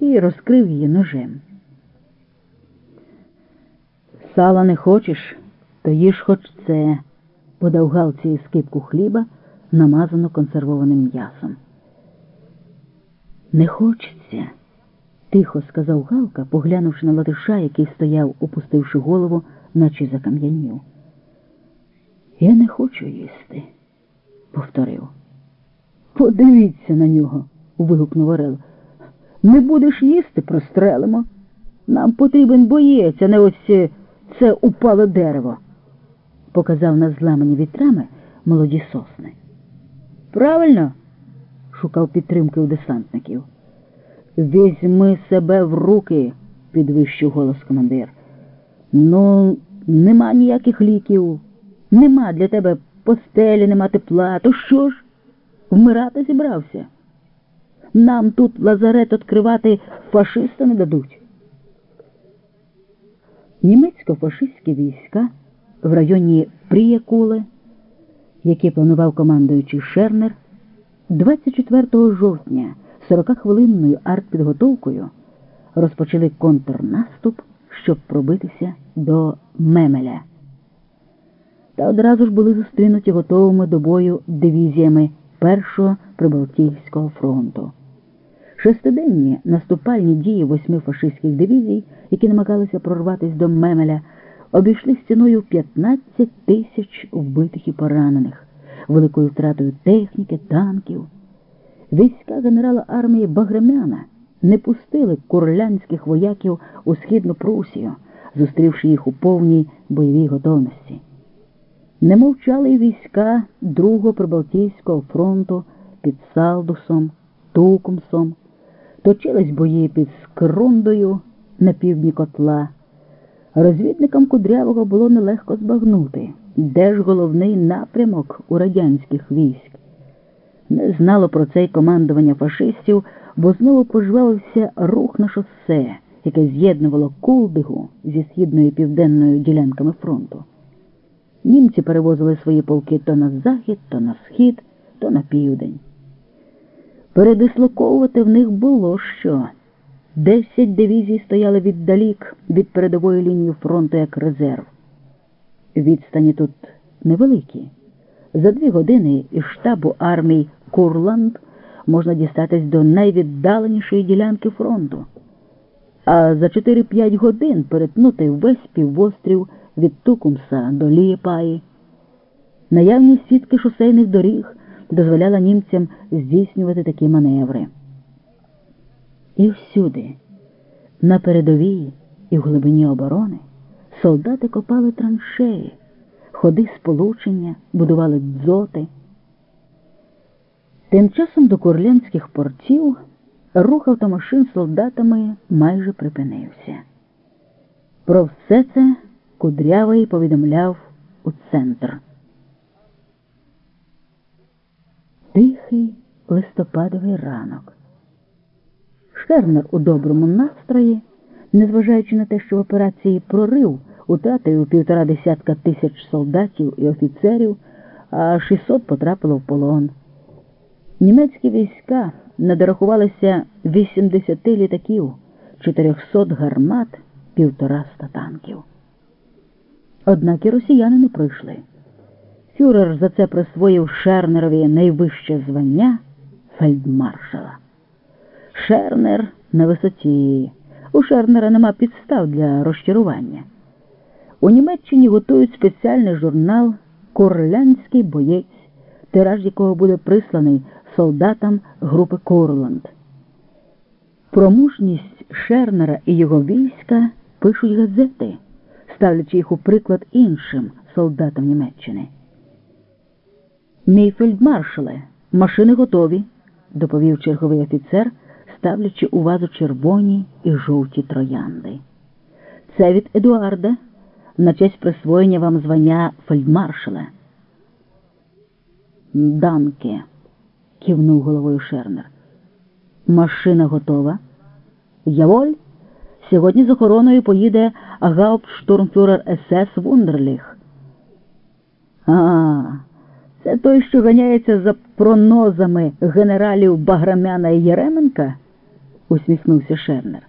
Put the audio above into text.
і розкрив її ножем. Сала не хочеш, то їж хоч це, подав Галці скипку хліба, намазану консервованим м'ясом. Не хочеться, тихо сказав Галка, поглянувши на латиша, який стояв, опустивши голову, наче закам'янів. Я не хочу їсти, повторив. Подивіться на нього, вигукнув Орел. Не будеш їсти, прострелимо. Нам потрібен боєць, а не ось це упале дерево, показав на зламані вітрами молоді сосни. Правильно, шукав підтримки у десантників. Візьми себе в руки, підвищив голос командир. Ну, нема ніяких ліків, нема для тебе постелі, нема тепла. То що ж? Вмирати зібрався? Нам тут лазарет відкривати фашиста не дадуть. Німецько-фашистські війська в районі Пріякуле, які планував командуючий Шернер, 24 жовтня 40-хвилинною артпідготовкою розпочали контрнаступ, щоб пробитися до Мемеля. Та одразу ж були зустрінуті готовими до бою дивізіями Першого Прибалтійського фронту. Шестиденні наступальні дії восьми фашистських дивізій, які намагалися прорватися до Мемеля, обійшли стіною 15 тисяч вбитих і поранених, великою втратою техніки, танків. Війська генерала армії Багремяна не пустили курлянських вояків у східну Прусію, зустрівши їх у повній бойовій готовності. Не мовчали й війська Другого Прибалтійського фронту під Салдусом, Тукумсом, точились бої під Скрундою на півдні котла. Розвідникам Кудрявого було нелегко збагнути, де ж головний напрямок у радянських військ. Не знало про це й командування фашистів, бо знову пожвавився рух на шосе, яке з'єднувало Кулдигу зі східною і південною ділянками фронту. Німці перевозили свої полки то на захід, то на схід, то на південь. Передислоковувати в них було що. Десять дивізій стояли віддалік від передової лінії фронту як резерв. Відстані тут невеликі. За дві години із штабу армій Курланд можна дістатись до найвіддаленішої ділянки фронту, а за 4-5 годин перетнути весь півострів від Тукумса до Лієпаї. Наявність сітки шосейних доріг дозволяла німцям здійснювати такі маневри. І всюди, на передовій і в глибині оборони, солдати копали траншеї, ходи сполучення, будували дзоти. Тим часом до курлянських портів рух автомашин солдатами майже припинився. Про все це Кудрявий повідомляв у центр. Тихий листопадовий ранок. Шернер у доброму настрої, незважаючи на те, що в операції прорив утратив півтора десятка тисяч солдатів і офіцерів, а 600 потрапило в полон. Німецькі війська надорахувалися 80 літаків, 400 гармат, півтораста танків. Однак і росіяни не прийшли. Фюрер за це присвоїв Шернерові найвище звання фельдмаршала. Шернер на висоті. У Шернера нема підстав для розчарування. У Німеччині готують спеціальний журнал Курлянський боєць, тираж якого буде присланий солдатам групи Курланд. Про мужність Шернера і його війська пишуть газети, ставлячи їх у приклад іншим солдатам Німеччини. Мій фельдмаршале, машини готові, доповів черговий офіцер, ставлячи у вазу червоні і жовті троянди. Це від Едуарда на честь присвоєння вам звання фельдмаршала. Данке, кивнув головою Шернер. Машина готова. Яволь. Сьогодні з охороною поїде гауптштурмфюрер СС Вундерліх. А, це той, що ганяється за пронозами генералів Баграмяна і Єременка? усміхнувся Шернер.